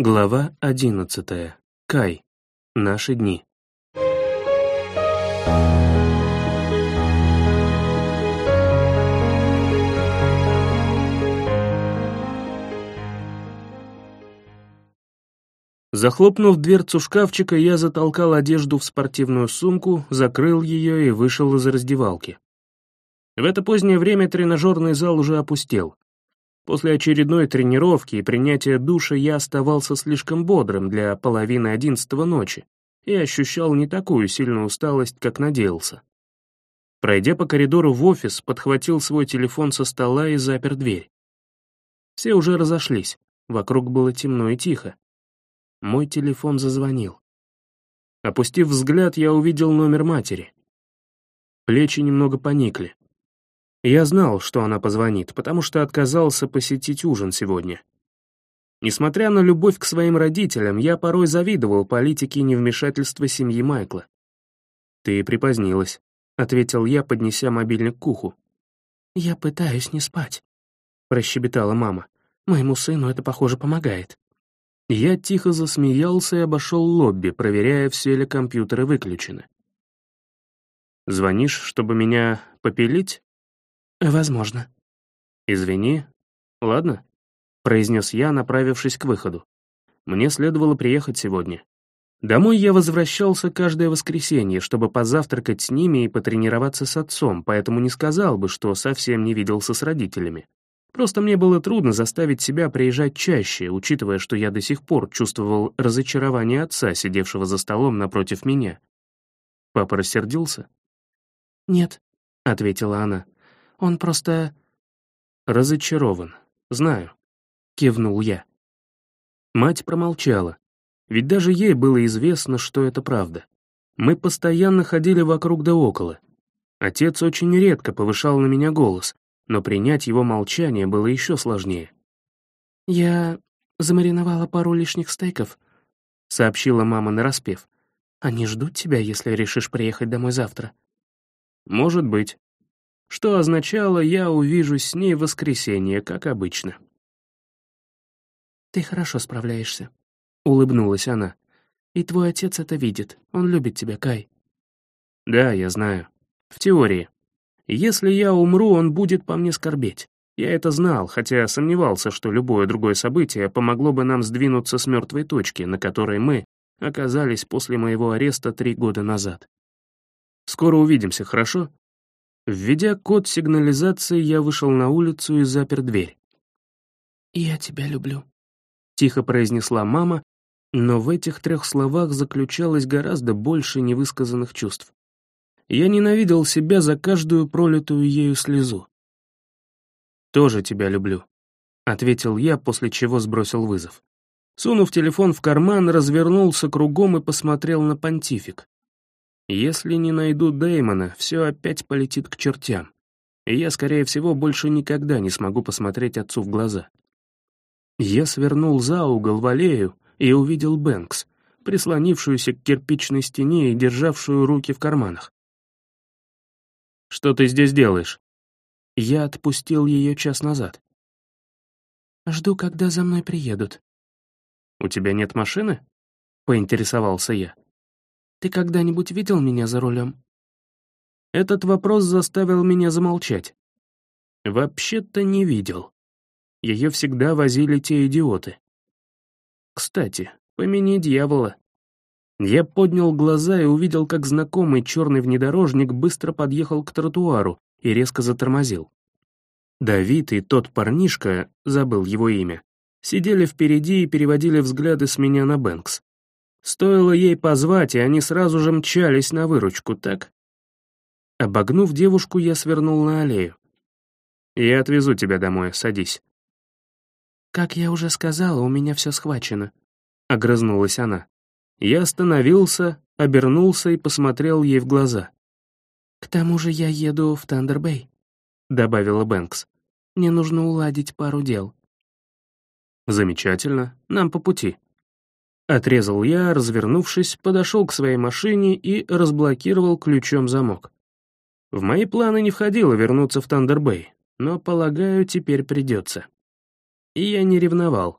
Глава одиннадцатая. Кай. Наши дни. Захлопнув дверцу шкафчика, я затолкал одежду в спортивную сумку, закрыл ее и вышел из раздевалки. В это позднее время тренажерный зал уже опустел. После очередной тренировки и принятия душа я оставался слишком бодрым для половины одиннадцатого ночи и ощущал не такую сильную усталость, как надеялся. Пройдя по коридору в офис, подхватил свой телефон со стола и запер дверь. Все уже разошлись, вокруг было темно и тихо. Мой телефон зазвонил. Опустив взгляд, я увидел номер матери. Плечи немного поникли. Я знал, что она позвонит, потому что отказался посетить ужин сегодня. Несмотря на любовь к своим родителям, я порой завидовал политике невмешательства семьи Майкла. «Ты припозднилась», — ответил я, поднеся мобильник к уху. «Я пытаюсь не спать», — прощебетала мама. «Моему сыну это, похоже, помогает». Я тихо засмеялся и обошел лобби, проверяя, все ли компьютеры выключены. «Звонишь, чтобы меня попилить?» «Возможно». «Извини. Ладно», — произнес я, направившись к выходу. «Мне следовало приехать сегодня. Домой я возвращался каждое воскресенье, чтобы позавтракать с ними и потренироваться с отцом, поэтому не сказал бы, что совсем не виделся с родителями. Просто мне было трудно заставить себя приезжать чаще, учитывая, что я до сих пор чувствовал разочарование отца, сидевшего за столом напротив меня. Папа рассердился? «Нет», — ответила она. Он просто...» «Разочарован. Знаю», — кивнул я. Мать промолчала, ведь даже ей было известно, что это правда. Мы постоянно ходили вокруг да около. Отец очень редко повышал на меня голос, но принять его молчание было еще сложнее. «Я замариновала пару лишних стейков», — сообщила мама нараспев. «Они ждут тебя, если решишь приехать домой завтра». «Может быть», что означало, я увижусь с ней в воскресенье, как обычно. «Ты хорошо справляешься», — улыбнулась она. «И твой отец это видит. Он любит тебя, Кай». «Да, я знаю. В теории. Если я умру, он будет по мне скорбеть. Я это знал, хотя сомневался, что любое другое событие помогло бы нам сдвинуться с мертвой точки, на которой мы оказались после моего ареста три года назад. Скоро увидимся, хорошо?» Введя код сигнализации, я вышел на улицу и запер дверь. «Я тебя люблю», — тихо произнесла мама, но в этих трех словах заключалось гораздо больше невысказанных чувств. Я ненавидел себя за каждую пролитую ею слезу. «Тоже тебя люблю», — ответил я, после чего сбросил вызов. Сунув телефон в карман, развернулся кругом и посмотрел на понтифик. Если не найду Дэймона, все опять полетит к чертям. И я, скорее всего, больше никогда не смогу посмотреть отцу в глаза. Я свернул за угол в аллею и увидел Бэнкс, прислонившуюся к кирпичной стене и державшую руки в карманах. «Что ты здесь делаешь?» Я отпустил ее час назад. «Жду, когда за мной приедут». «У тебя нет машины?» — поинтересовался я. Ты когда-нибудь видел меня за рулем?» Этот вопрос заставил меня замолчать. Вообще-то не видел. Ее всегда возили те идиоты. Кстати, помяни дьявола. Я поднял глаза и увидел, как знакомый черный внедорожник быстро подъехал к тротуару и резко затормозил. Давид и тот парнишка, забыл его имя, сидели впереди и переводили взгляды с меня на Бэнкс. Стоило ей позвать, и они сразу же мчались на выручку, так? Обогнув девушку, я свернул на аллею. «Я отвезу тебя домой, садись». «Как я уже сказала, у меня все схвачено», — огрызнулась она. Я остановился, обернулся и посмотрел ей в глаза. «К тому же я еду в Тандербэй», — добавила Бэнкс. «Мне нужно уладить пару дел». «Замечательно, нам по пути», Отрезал я, развернувшись, подошел к своей машине и разблокировал ключом замок. В мои планы не входило вернуться в Тандербэй, но, полагаю, теперь придется. И я не ревновал.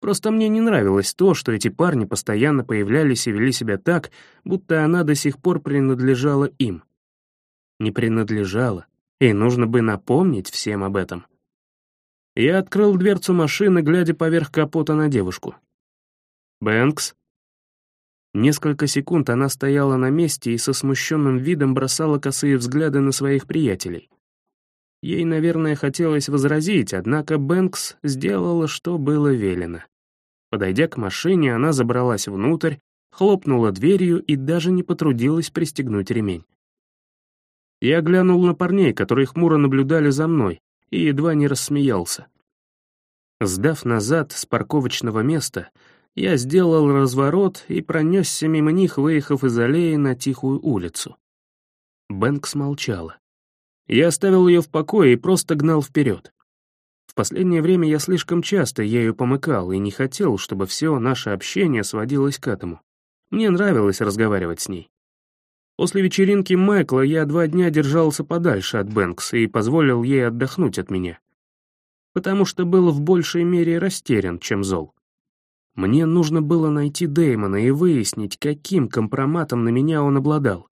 Просто мне не нравилось то, что эти парни постоянно появлялись и вели себя так, будто она до сих пор принадлежала им. Не принадлежала, и нужно бы напомнить всем об этом. Я открыл дверцу машины, глядя поверх капота на девушку. «Бэнкс?» Несколько секунд она стояла на месте и со смущенным видом бросала косые взгляды на своих приятелей. Ей, наверное, хотелось возразить, однако Бэнкс сделала, что было велено. Подойдя к машине, она забралась внутрь, хлопнула дверью и даже не потрудилась пристегнуть ремень. Я глянул на парней, которые хмуро наблюдали за мной, и едва не рассмеялся. Сдав назад с парковочного места, я сделал разворот и пронесся мимо них, выехав из аллеи на тихую улицу. Бэнкс молчала. Я оставил ее в покое и просто гнал вперед. В последнее время я слишком часто ею помыкал и не хотел, чтобы все наше общение сводилось к этому. Мне нравилось разговаривать с ней. После вечеринки Майкла я два дня держался подальше от Бэнкс и позволил ей отдохнуть от меня. Потому что был в большей мере растерян, чем зол. Мне нужно было найти Дэймона и выяснить, каким компроматом на меня он обладал.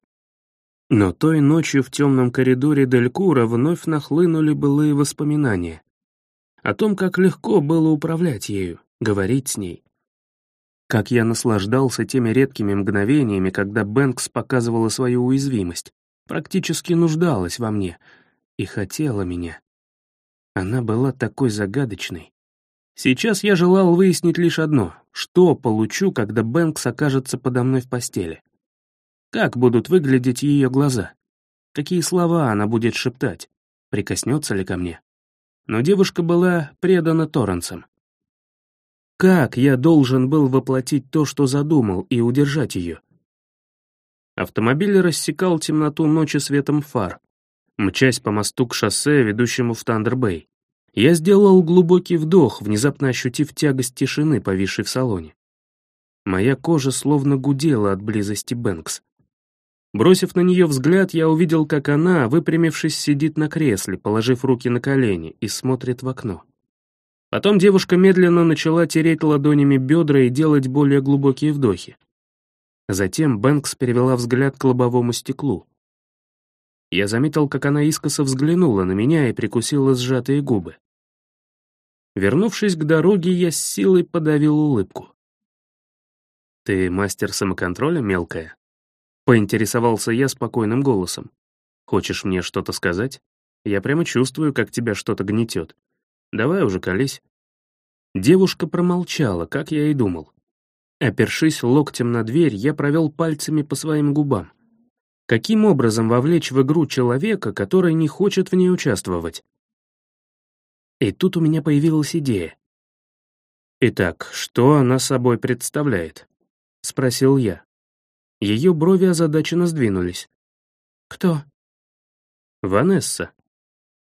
Но той ночью в темном коридоре Делькура вновь нахлынули былые воспоминания о том, как легко было управлять ею, говорить с ней. Как я наслаждался теми редкими мгновениями, когда Бэнкс показывала свою уязвимость, практически нуждалась во мне и хотела меня. Она была такой загадочной. Сейчас я желал выяснить лишь одно — что получу, когда Бэнкс окажется подо мной в постели. Как будут выглядеть ее глаза? Какие слова она будет шептать? Прикоснется ли ко мне? но девушка была предана Торренсом. Как я должен был воплотить то, что задумал, и удержать ее? Автомобиль рассекал темноту ночи светом фар, мчась по мосту к шоссе, ведущему в Тандер-Бэй. Я сделал глубокий вдох, внезапно ощутив тягость тишины, повисшей в салоне. Моя кожа словно гудела от близости Бэнкс. Бросив на нее взгляд, я увидел, как она, выпрямившись, сидит на кресле, положив руки на колени, и смотрит в окно. Потом девушка медленно начала тереть ладонями бедра и делать более глубокие вдохи. Затем Бэнкс перевела взгляд к лобовому стеклу. Я заметил, как она искоса взглянула на меня и прикусила сжатые губы. Вернувшись к дороге, я с силой подавил улыбку. «Ты мастер самоконтроля, мелкая?» Поинтересовался я спокойным голосом. «Хочешь мне что-то сказать? Я прямо чувствую, как тебя что-то гнетет. Давай уже колись». Девушка промолчала, как я и думал. Опершись локтем на дверь, я провел пальцами по своим губам. Каким образом вовлечь в игру человека, который не хочет в ней участвовать? И тут у меня появилась идея. «Итак, что она собой представляет?» — спросил я. Ее брови озадаченно сдвинулись. «Кто?» «Ванесса».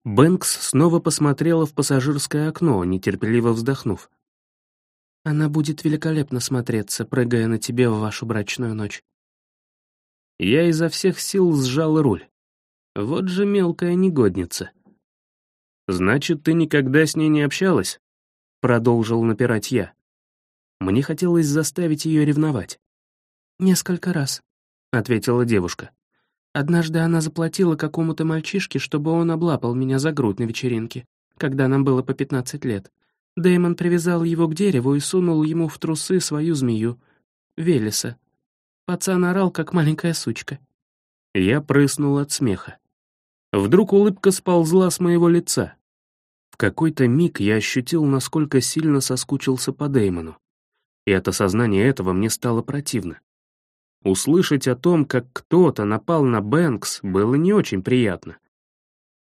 Бэнкс снова посмотрела в пассажирское окно, нетерпеливо вздохнув. «Она будет великолепно смотреться, прыгая на тебе в вашу брачную ночь». Я изо всех сил сжал руль. Вот же мелкая негодница. «Значит, ты никогда с ней не общалась?» Продолжил напирать я. Мне хотелось заставить ее ревновать. «Несколько раз», — ответила девушка. «Однажды она заплатила какому-то мальчишке, чтобы он облапал меня за грудь на вечеринке, когда нам было по пятнадцать лет. Дэймон привязал его к дереву и сунул ему в трусы свою змею, Велеса. Пацан орал, как маленькая сучка». Я прыснул от смеха. Вдруг улыбка сползла с моего лица. В какой-то миг я ощутил, насколько сильно соскучился по Дэймону. И от осознания этого мне стало противно. Услышать о том, как кто-то напал на Бэнкс, было не очень приятно.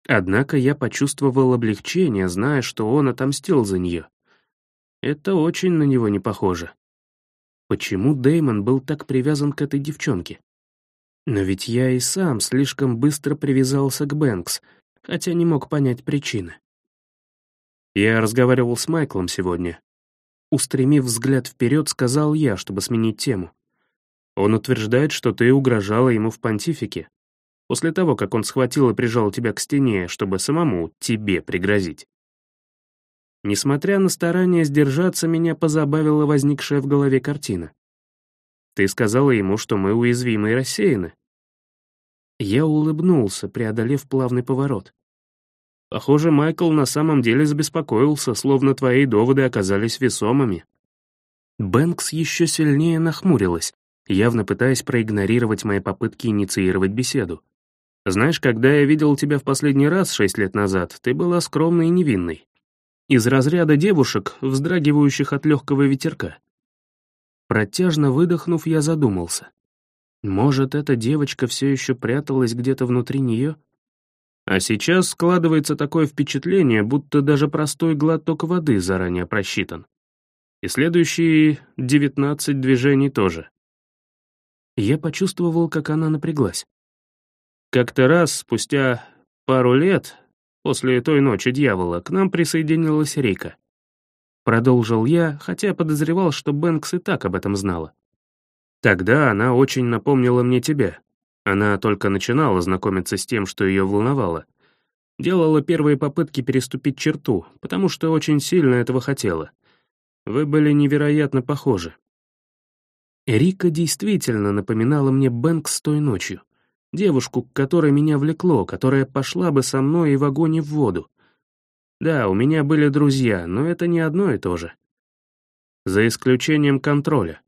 Однако я почувствовал облегчение, зная, что он отомстил за нее. Это очень на него не похоже. Почему Деймон был так привязан к этой девчонке? Но ведь я и сам слишком быстро привязался к Бэнкс, хотя не мог понять причины. Я разговаривал с Майклом сегодня. Устремив взгляд вперед, сказал я, чтобы сменить тему. Он утверждает, что ты угрожала ему в понтифике, после того, как он схватил и прижал тебя к стене, чтобы самому тебе пригрозить. Несмотря на старание сдержаться, меня позабавила возникшая в голове картина. Ты сказала ему, что мы уязвимы и рассеяны. Я улыбнулся, преодолев плавный поворот. Похоже, Майкл на самом деле забеспокоился, словно твои доводы оказались весомыми. Бэнкс еще сильнее нахмурилась, явно пытаясь проигнорировать мои попытки инициировать беседу. Знаешь, когда я видел тебя в последний раз шесть лет назад, ты была скромной и невинной. Из разряда девушек, вздрагивающих от легкого ветерка. Протяжно выдохнув, я задумался. Может, эта девочка все еще пряталась где-то внутри нее? А сейчас складывается такое впечатление, будто даже простой глоток воды заранее просчитан. И следующие девятнадцать движений тоже. Я почувствовал, как она напряглась. Как-то раз, спустя пару лет, после той ночи дьявола, к нам присоединилась Рика. Продолжил я, хотя подозревал, что Бэнкс и так об этом знала. Тогда она очень напомнила мне тебя, она только начинала знакомиться с тем, что ее волновало. Делала первые попытки переступить черту, потому что очень сильно этого хотела. Вы были невероятно похожи. Рика действительно напоминала мне Бэнкс той ночью. Девушку, к которой меня влекло, которая пошла бы со мной и в огонь и в воду. Да, у меня были друзья, но это не одно и то же. За исключением контроля.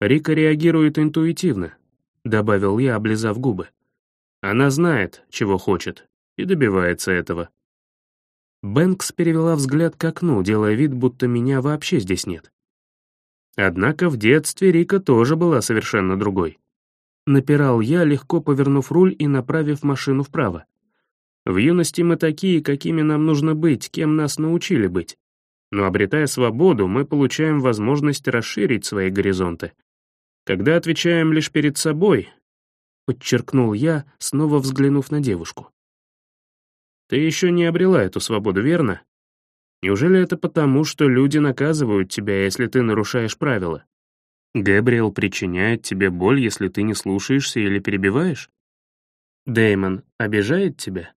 Рика реагирует интуитивно, — добавил я, облизав губы. «Она знает, чего хочет, и добивается этого». Бэнкс перевела взгляд к окну, делая вид, будто меня вообще здесь нет. Однако в детстве Рика тоже была совершенно другой. Напирал я, легко повернув руль и направив машину вправо. В юности мы такие, какими нам нужно быть, кем нас научили быть. Но обретая свободу, мы получаем возможность расширить свои горизонты. Когда отвечаем лишь перед собой, подчеркнул я, снова взглянув на девушку. Ты еще не обрела эту свободу, верно? Неужели это потому, что люди наказывают тебя, если ты нарушаешь правила? Гэбриэл причиняет тебе боль, если ты не слушаешься или перебиваешь? Дэймон обижает тебя?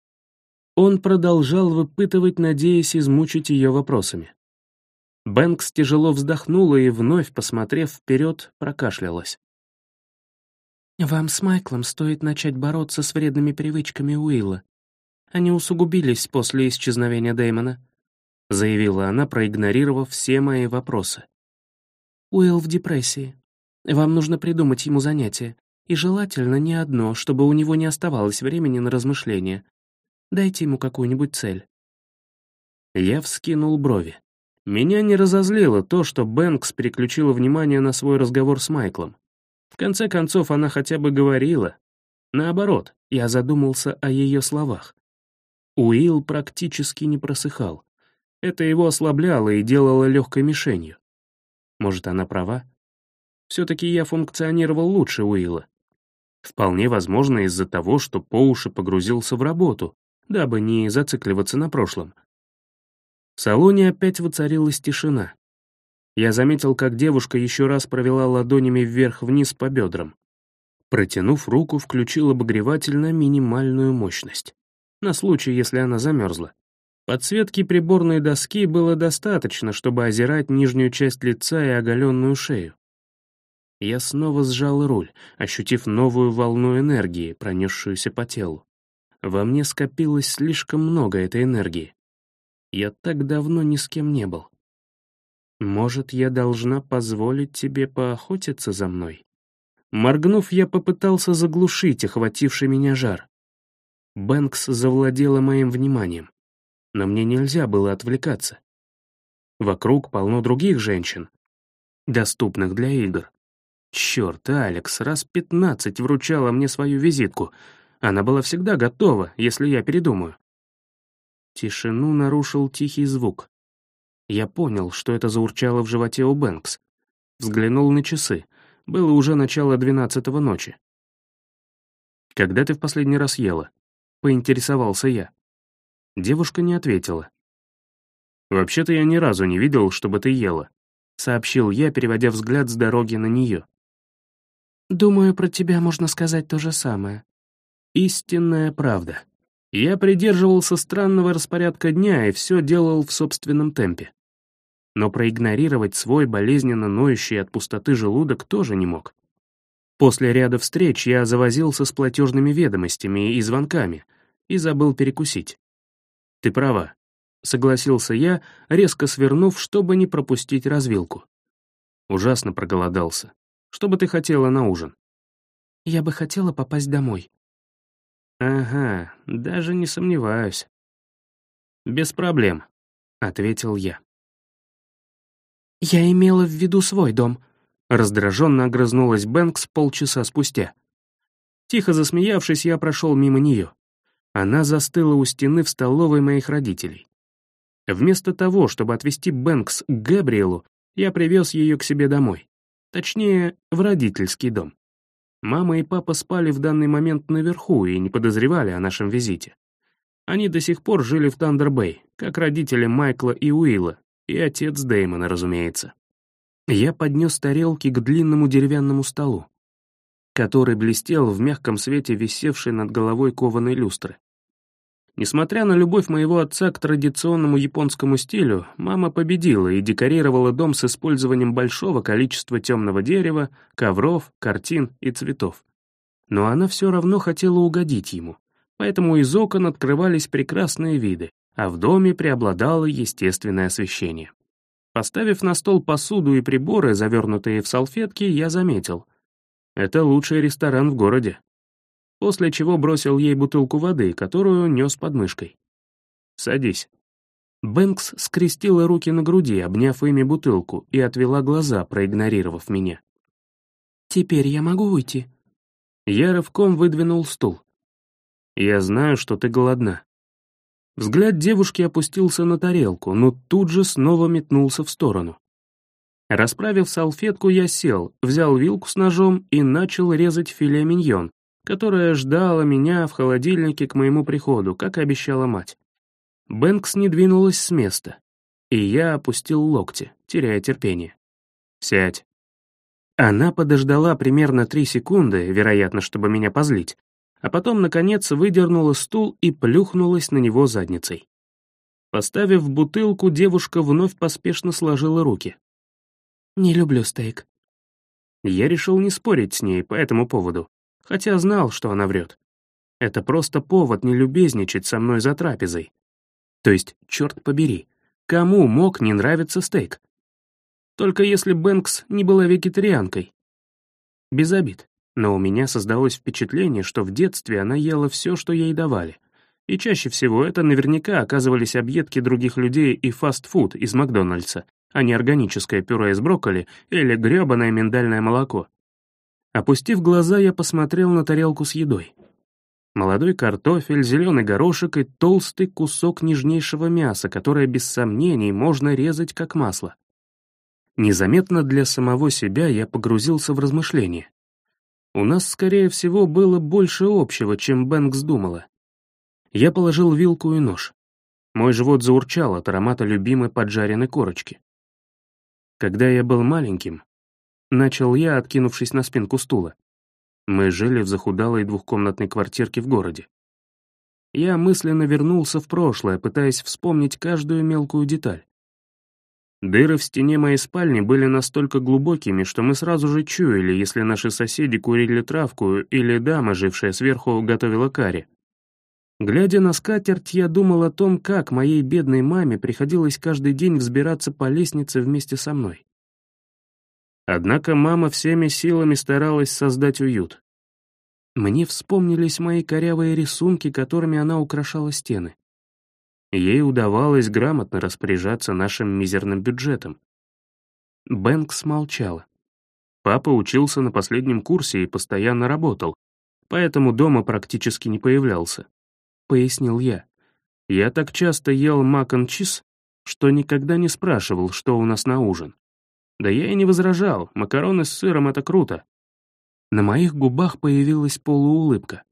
Он продолжал выпытывать, надеясь измучить ее вопросами. Бэнкс тяжело вздохнула и, вновь посмотрев вперед, прокашлялась. «Вам с Майклом стоит начать бороться с вредными привычками Уилла. Они усугубились после исчезновения Дэймона», — заявила она, проигнорировав все мои вопросы. «Уилл в депрессии. Вам нужно придумать ему занятие, и желательно не одно, чтобы у него не оставалось времени на размышления. Дайте ему какую-нибудь цель». Я вскинул брови. Меня не разозлило то, что Бэнкс переключила внимание на свой разговор с Майклом. В конце концов, она хотя бы говорила. Наоборот, я задумался о ее словах. Уилл практически не просыхал. Это его ослабляло и делало легкой мишенью. Может, она права? Все-таки я функционировал лучше Уилла. Вполне возможно из-за того, что по уши погрузился в работу, дабы не зацикливаться на прошлом. В салоне опять воцарилась тишина. Я заметил, как девушка еще раз провела ладонями вверх-вниз по бедрам. Протянув руку, включил обогреватель на минимальную мощность. На случай, если она замерзла. Подсветки приборной доски было достаточно, чтобы озирать нижнюю часть лица и оголенную шею. Я снова сжал руль, ощутив новую волну энергии, пронесшуюся по телу. Во мне скопилось слишком много этой энергии. Я так давно ни с кем не был. Может, я должна позволить тебе поохотиться за мной? Моргнув, я попытался заглушить охвативший меня жар. Бэнкс завладела моим вниманием, но мне нельзя было отвлекаться. Вокруг полно других женщин, доступных для игр. Черт, Алекс раз пятнадцать вручала мне свою визитку. Она была всегда готова, если я передумаю. Тишину нарушил тихий звук. Я понял, что это заурчало в животе у Бэнкс. Взглянул на часы. Было уже начало двенадцатого ночи. «Когда ты в последний раз ела?» — поинтересовался я. Девушка не ответила. «Вообще-то я ни разу не видел, чтобы ты ела», — сообщил я, переводя взгляд с дороги на нее. «Думаю, про тебя можно сказать то же самое». Истинная правда. Я придерживался странного распорядка дня и все делал в собственном темпе. Но проигнорировать свой болезненно ноющий от пустоты желудок тоже не мог. После ряда встреч я завозился с платежными ведомостями и звонками и забыл перекусить. «Ты права», — согласился я, резко свернув, чтобы не пропустить развилку. Ужасно проголодался. Что бы ты хотела на ужин? Я бы хотела попасть домой. Ага, даже не сомневаюсь. Без проблем, ответил я. Я имела в виду свой дом, раздраженно огрызнулась Бэнкс полчаса спустя. Тихо засмеявшись, я прошел мимо нее. Она застыла у стены в столовой моих родителей. Вместо того, чтобы отвезти Бэнкс к Габриэлу, я привез ее к себе домой. Точнее, в родительский дом. Мама и папа спали в данный момент наверху и не подозревали о нашем визите. Они до сих пор жили в Тандер-Бэй, как родители Майкла и Уилла, и отец Дэймона, разумеется. Я поднес тарелки к длинному деревянному столу, который блестел в мягком свете висевшей над головой кованой люстры. Несмотря на любовь моего отца к традиционному японскому стилю, мама победила и декорировала дом с использованием большого количества темного дерева, ковров, картин и цветов. Но она все равно хотела угодить ему, поэтому из окон открывались прекрасные виды, а в доме преобладало естественное освещение. Поставив на стол посуду и приборы, завернутые в салфетки, я заметил. Это лучший ресторан в городе после чего бросил ей бутылку воды, которую нес под мышкой. «Садись». Бэнкс скрестила руки на груди, обняв ими бутылку, и отвела глаза, проигнорировав меня. «Теперь я могу уйти?» Я рывком выдвинул стул. «Я знаю, что ты голодна». Взгляд девушки опустился на тарелку, но тут же снова метнулся в сторону. Расправив салфетку, я сел, взял вилку с ножом и начал резать филе миньон, которая ждала меня в холодильнике к моему приходу, как и обещала мать. Бэнкс не двинулась с места, и я опустил локти, теряя терпение. «Сядь». Она подождала примерно три секунды, вероятно, чтобы меня позлить, а потом, наконец, выдернула стул и плюхнулась на него задницей. Поставив бутылку, девушка вновь поспешно сложила руки. «Не люблю стейк». Я решил не спорить с ней по этому поводу хотя знал, что она врет. Это просто повод не любезничать со мной за трапезой. То есть, черт побери, кому мог не нравиться стейк? Только если Бэнкс не была вегетарианкой. Без обид, но у меня создалось впечатление, что в детстве она ела все, что ей давали. И чаще всего это наверняка оказывались объедки других людей и фастфуд из Макдональдса, а не органическое пюре из брокколи или грёбаное миндальное молоко. Опустив глаза, я посмотрел на тарелку с едой. Молодой картофель, зеленый горошек и толстый кусок нежнейшего мяса, которое без сомнений можно резать как масло. Незаметно для самого себя я погрузился в размышления. У нас, скорее всего, было больше общего, чем Бэнкс думала. Я положил вилку и нож. Мой живот заурчал от аромата любимой поджаренной корочки. Когда я был маленьким, Начал я, откинувшись на спинку стула. Мы жили в захудалой двухкомнатной квартирке в городе. Я мысленно вернулся в прошлое, пытаясь вспомнить каждую мелкую деталь. Дыры в стене моей спальни были настолько глубокими, что мы сразу же чуяли, если наши соседи курили травку или дама, жившая сверху, готовила карри. Глядя на скатерть, я думал о том, как моей бедной маме приходилось каждый день взбираться по лестнице вместе со мной. Однако мама всеми силами старалась создать уют. Мне вспомнились мои корявые рисунки, которыми она украшала стены. Ей удавалось грамотно распоряжаться нашим мизерным бюджетом. Бэнкс молчала. Папа учился на последнем курсе и постоянно работал, поэтому дома практически не появлялся. Пояснил я. Я так часто ел мак чиз, что никогда не спрашивал, что у нас на ужин. Да я и не возражал, макароны с сыром — это круто. На моих губах появилась полуулыбка.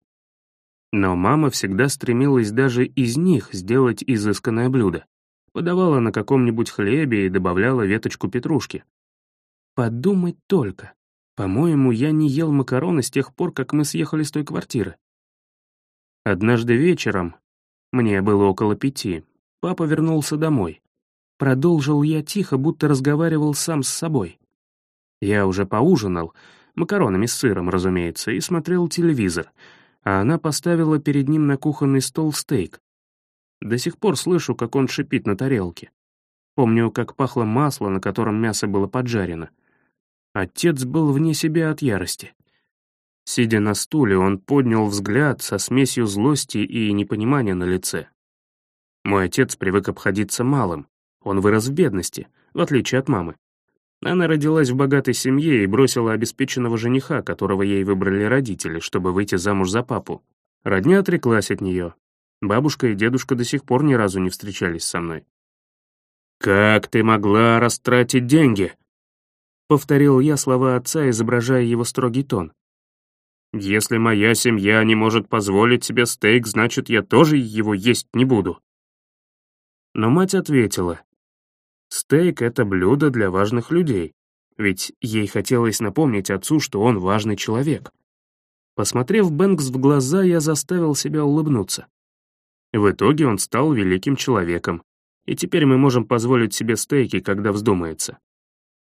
Но мама всегда стремилась даже из них сделать изысканное блюдо. Подавала на каком-нибудь хлебе и добавляла веточку петрушки. Подумать только. По-моему, я не ел макароны с тех пор, как мы съехали с той квартиры. Однажды вечером, Мне было около пяти. Папа вернулся домой. Продолжил я тихо, будто разговаривал сам с собой. Я уже поужинал, макаронами с сыром, разумеется, и смотрел телевизор, а она поставила перед ним на кухонный стол стейк. До сих пор слышу, как он шипит на тарелке. Помню, как пахло масло, на котором мясо было поджарено. Отец был вне себя от ярости. Сидя на стуле, он поднял взгляд со смесью злости и непонимания на лице. Мой отец привык обходиться малым. Он вырос в бедности, в отличие от мамы. Она родилась в богатой семье и бросила обеспеченного жениха, которого ей выбрали родители, чтобы выйти замуж за папу. Родня отреклась от нее. Бабушка и дедушка до сих пор ни разу не встречались со мной. «Как ты могла растратить деньги?» Повторил я слова отца, изображая его строгий тон. «Если моя семья не может позволить себе стейк, значит, я тоже его есть не буду». Но мать ответила, Стейк — это блюдо для важных людей, ведь ей хотелось напомнить отцу, что он важный человек. Посмотрев Бэнкс в глаза, я заставил себя улыбнуться. В итоге он стал великим человеком, и теперь мы можем позволить себе стейки, когда вздумается.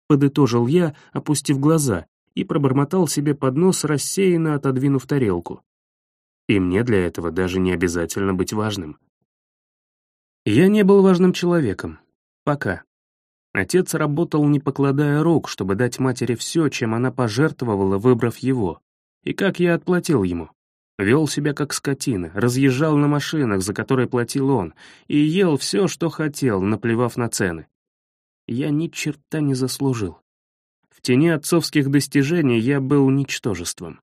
Подытожил я, опустив глаза, и пробормотал себе под нос, рассеянно отодвинув тарелку. И мне для этого даже не обязательно быть важным. Я не был важным человеком. Пока. Отец работал, не покладая рук, чтобы дать матери все, чем она пожертвовала, выбрав его. И как я отплатил ему? Вел себя как скотина, разъезжал на машинах, за которые платил он, и ел все, что хотел, наплевав на цены. Я ни черта не заслужил. В тени отцовских достижений я был ничтожеством.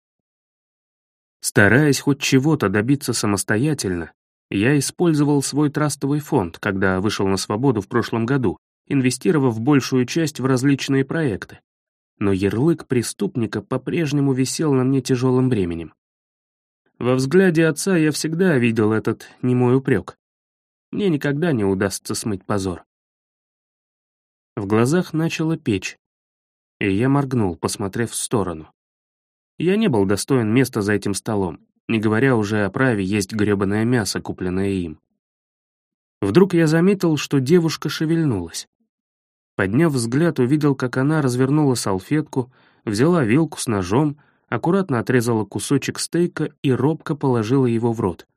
Стараясь хоть чего-то добиться самостоятельно, я использовал свой трастовый фонд, когда вышел на свободу в прошлом году, инвестировав большую часть в различные проекты. Но ярлык преступника по-прежнему висел на мне тяжелым бременем. Во взгляде отца я всегда видел этот немой упрек. Мне никогда не удастся смыть позор. В глазах начало печь, и я моргнул, посмотрев в сторону. Я не был достоин места за этим столом, не говоря уже о праве есть грёбаное мясо, купленное им. Вдруг я заметил, что девушка шевельнулась. Подняв взгляд, увидел, как она развернула салфетку, взяла вилку с ножом, аккуратно отрезала кусочек стейка и робко положила его в рот.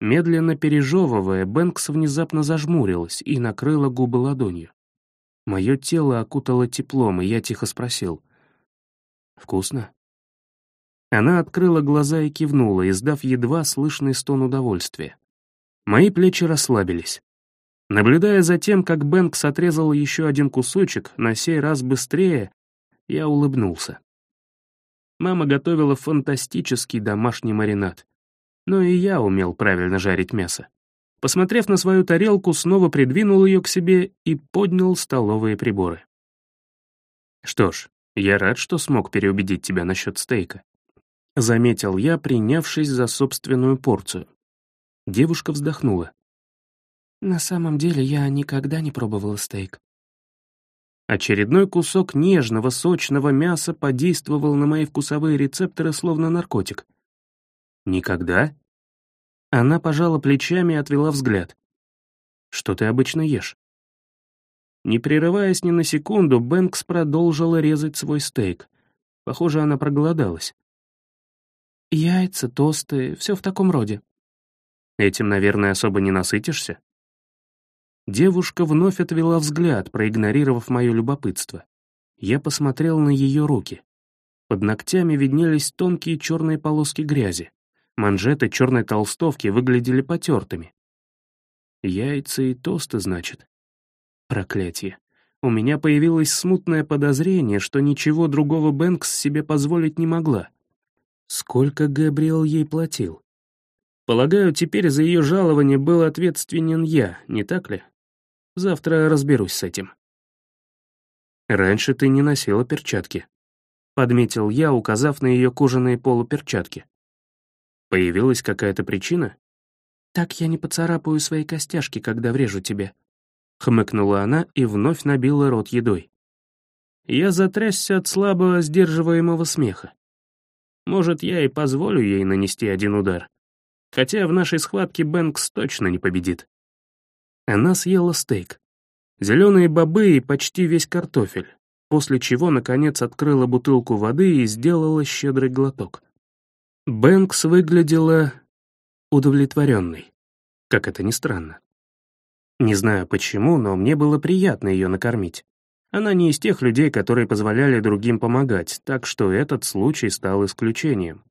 Медленно пережевывая, Бэнкс внезапно зажмурилась и накрыла губы ладонью. Мое тело окутало теплом, и я тихо спросил. «Вкусно?» Она открыла глаза и кивнула, издав едва слышный стон удовольствия. Мои плечи расслабились. Наблюдая за тем, как Бэнкс отрезал еще один кусочек, на сей раз быстрее, я улыбнулся. Мама готовила фантастический домашний маринад. Но и я умел правильно жарить мясо. Посмотрев на свою тарелку, снова придвинул ее к себе и поднял столовые приборы. «Что ж, я рад, что смог переубедить тебя насчет стейка», — заметил я, принявшись за собственную порцию. Девушка вздохнула. На самом деле я никогда не пробовала стейк. Очередной кусок нежного, сочного мяса подействовал на мои вкусовые рецепторы словно наркотик. Никогда? Она пожала плечами и отвела взгляд. Что ты обычно ешь? Не прерываясь ни на секунду, Бэнкс продолжила резать свой стейк. Похоже, она проголодалась. Яйца, тосты, все в таком роде. Этим, наверное, особо не насытишься? Девушка вновь отвела взгляд, проигнорировав мое любопытство. Я посмотрел на ее руки. Под ногтями виднелись тонкие черные полоски грязи. Манжеты черной толстовки выглядели потертыми. Яйца и тосты, значит. Проклятие. У меня появилось смутное подозрение, что ничего другого Бэнкс себе позволить не могла. Сколько Габриэл ей платил? Полагаю, теперь за ее жалование был ответственен я, не так ли? Завтра разберусь с этим. Раньше ты не носила перчатки. Подметил я, указав на ее кожаные полуперчатки. Появилась какая-то причина? Так я не поцарапаю свои костяшки, когда врежу тебе. Хмыкнула она и вновь набила рот едой. Я затрясся от слабого сдерживаемого смеха. Может, я и позволю ей нанести один удар. Хотя в нашей схватке Бэнкс точно не победит. Она съела стейк, зеленые бобы и почти весь картофель, после чего, наконец, открыла бутылку воды и сделала щедрый глоток. Бэнкс выглядела удовлетворенной, как это ни странно. Не знаю почему, но мне было приятно ее накормить. Она не из тех людей, которые позволяли другим помогать, так что этот случай стал исключением.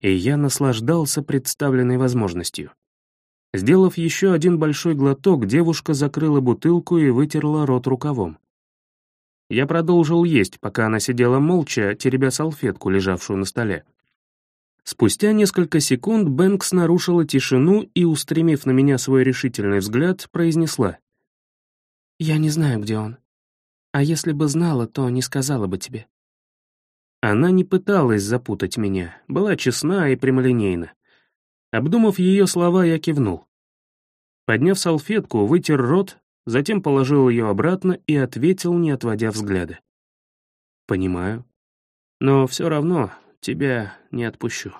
И я наслаждался представленной возможностью. Сделав еще один большой глоток, девушка закрыла бутылку и вытерла рот рукавом. Я продолжил есть, пока она сидела молча, теребя салфетку, лежавшую на столе. Спустя несколько секунд Бэнкс нарушила тишину и, устремив на меня свой решительный взгляд, произнесла. «Я не знаю, где он. А если бы знала, то не сказала бы тебе». Она не пыталась запутать меня, была честна и прямолинейна. Обдумав ее слова, я кивнул. Подняв салфетку, вытер рот, затем положил ее обратно и ответил, не отводя взгляда. «Понимаю. Но все равно тебя не отпущу».